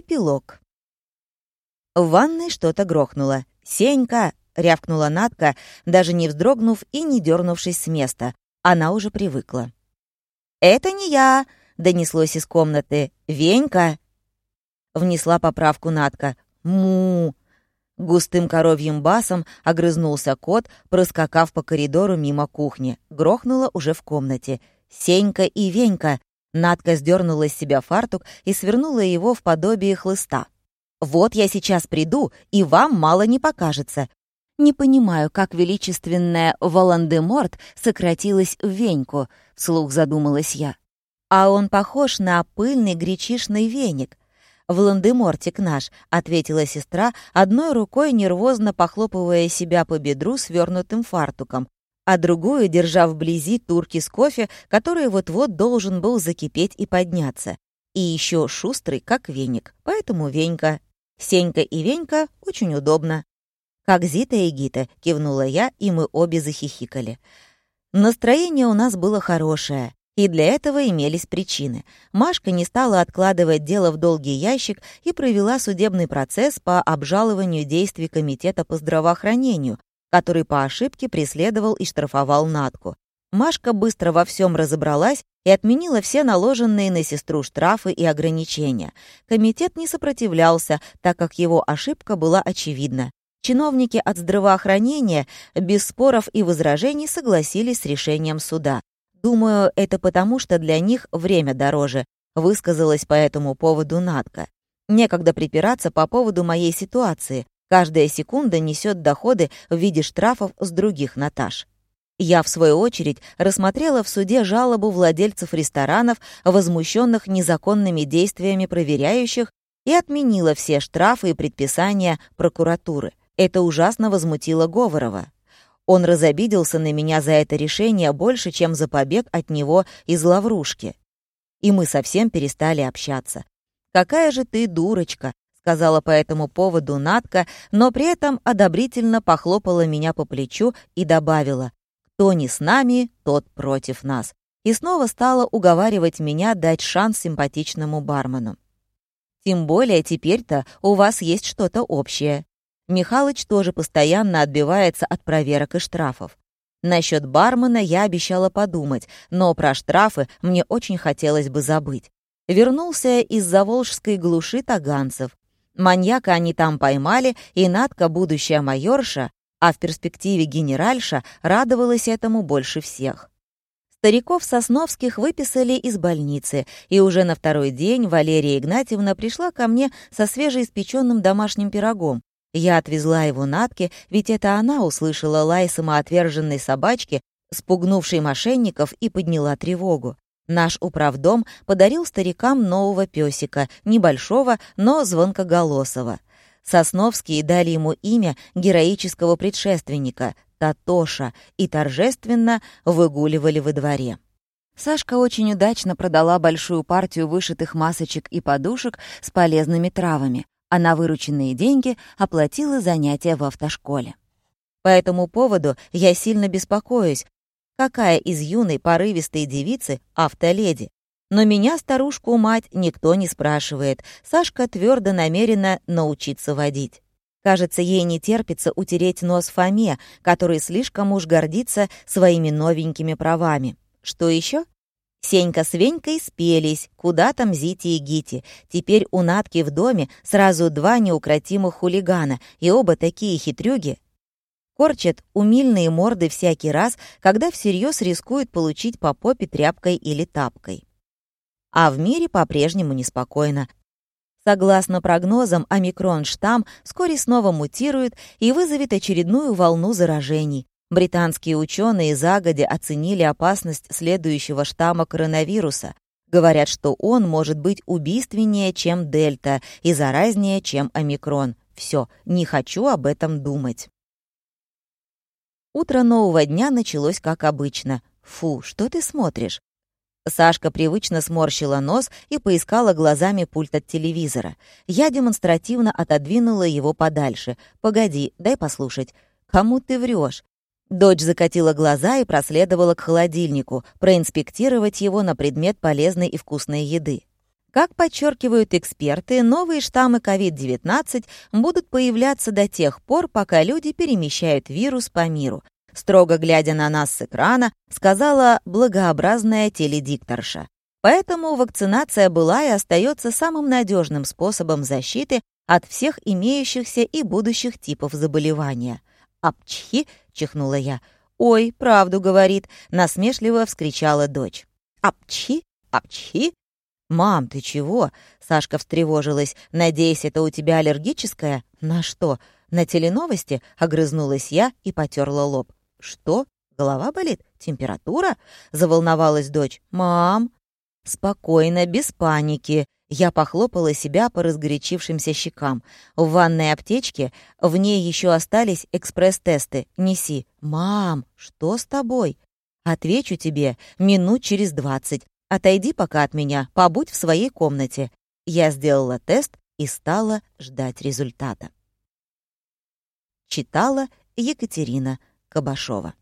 Эпилог. В ванной что-то грохнуло. «Сенька!» — рявкнула Натка, даже не вздрогнув и не дернувшись с места. Она уже привыкла. «Это не я!» — донеслось из комнаты. «Венька!» — внесла поправку Натка. «Му!» Густым коровьим басом огрызнулся кот, проскакав по коридору мимо кухни. Грохнуло уже в комнате. «Сенька и Венька!» Надка сдернула с себя фартук и свернула его в подобие хлыста. «Вот я сейчас приду, и вам мало не покажется. Не понимаю, как величественная Волан-де-Морт сократилась в Веньку», — вслух задумалась я. «А он похож на пыльный гречишный веник. «Волан-де-Мортик наш», — ответила сестра, одной рукой нервозно похлопывая себя по бедру свернутым фартуком, а другую держа вблизи турки с кофе, который вот-вот должен был закипеть и подняться. И еще шустрый, как веник, поэтому Венька. Сенька и Венька очень удобно. «Как Зита и Гита», — кивнула я, и мы обе захихикали. Настроение у нас было хорошее, и для этого имелись причины. Машка не стала откладывать дело в долгий ящик и провела судебный процесс по обжалованию действий Комитета по здравоохранению, который по ошибке преследовал и штрафовал Натку. Машка быстро во всем разобралась и отменила все наложенные на сестру штрафы и ограничения. Комитет не сопротивлялся, так как его ошибка была очевидна. Чиновники от здравоохранения без споров и возражений согласились с решением суда. Думаю, это потому, что для них время дороже, высказалась по этому поводу Натка. Некогда припираться по поводу моей ситуации. Каждая секунда несет доходы в виде штрафов с других Наташ. Я, в свою очередь, рассмотрела в суде жалобу владельцев ресторанов, возмущенных незаконными действиями проверяющих, и отменила все штрафы и предписания прокуратуры. Это ужасно возмутило Говорова. Он разобиделся на меня за это решение больше, чем за побег от него из лаврушки. И мы совсем перестали общаться. «Какая же ты дурочка!» Сказала по этому поводу Натка, но при этом одобрительно похлопала меня по плечу и добавила «Кто не с нами, тот против нас». И снова стала уговаривать меня дать шанс симпатичному бармену. Тем более теперь-то у вас есть что-то общее. Михалыч тоже постоянно отбивается от проверок и штрафов. Насчет бармена я обещала подумать, но про штрафы мне очень хотелось бы забыть. Вернулся из заволжской глуши таганцев. Маньяка они там поймали, и Надка, будущая майорша, а в перспективе генеральша, радовалась этому больше всех. Стариков Сосновских выписали из больницы, и уже на второй день Валерия Игнатьевна пришла ко мне со свежеиспеченным домашним пирогом. Я отвезла его Натке, ведь это она услышала лай самоотверженной собачки, спугнувшей мошенников, и подняла тревогу. Наш управдом подарил старикам нового песика, небольшого, но звонкоголосого. Сосновские дали ему имя героического предшественника — Татоша, и торжественно выгуливали во дворе. Сашка очень удачно продала большую партию вышитых масочек и подушек с полезными травами, а на вырученные деньги оплатила занятия в автошколе. По этому поводу я сильно беспокоюсь, какая из юной порывистой девицы автоледи. Но меня, старушку-мать, никто не спрашивает. Сашка твердо намерена научиться водить. Кажется, ей не терпится утереть нос Фоме, который слишком уж гордится своими новенькими правами. Что еще? Сенька с Венькой спелись, куда там Зити и Гити. Теперь у Натки в доме сразу два неукротимых хулигана, и оба такие хитрюги, корчат умильные морды всякий раз, когда всерьез рискуют получить по попе тряпкой или тапкой. А в мире по-прежнему неспокойно. Согласно прогнозам, омикрон-штамм вскоре снова мутирует и вызовет очередную волну заражений. Британские ученые загодя оценили опасность следующего штамма коронавируса. Говорят, что он может быть убийственнее, чем дельта, и заразнее, чем омикрон. Все, не хочу об этом думать. Утро нового дня началось как обычно. «Фу, что ты смотришь?» Сашка привычно сморщила нос и поискала глазами пульт от телевизора. Я демонстративно отодвинула его подальше. «Погоди, дай послушать. Кому ты врешь? Дочь закатила глаза и проследовала к холодильнику, проинспектировать его на предмет полезной и вкусной еды. Как подчеркивают эксперты, новые штаммы COVID-19 будут появляться до тех пор, пока люди перемещают вирус по миру. Строго глядя на нас с экрана, сказала благообразная теледикторша. Поэтому вакцинация была и остается самым надежным способом защиты от всех имеющихся и будущих типов заболевания. «Апчхи!» — чихнула я. «Ой, правду говорит!» — насмешливо вскричала дочь. «Апчхи! Апчхи!» «Мам, ты чего?» — Сашка встревожилась. «Надеюсь, это у тебя аллергическое?» «На что?» «На теленовости?» — огрызнулась я и потерла лоб. «Что? Голова болит? Температура?» — заволновалась дочь. «Мам!» «Спокойно, без паники!» Я похлопала себя по разгорячившимся щекам. В ванной аптечке в ней еще остались экспресс-тесты. Неси. «Мам, что с тобой?» «Отвечу тебе минут через двадцать. Отойди пока от меня, побудь в своей комнате». Я сделала тест и стала ждать результата. Читала Екатерина Кабашова.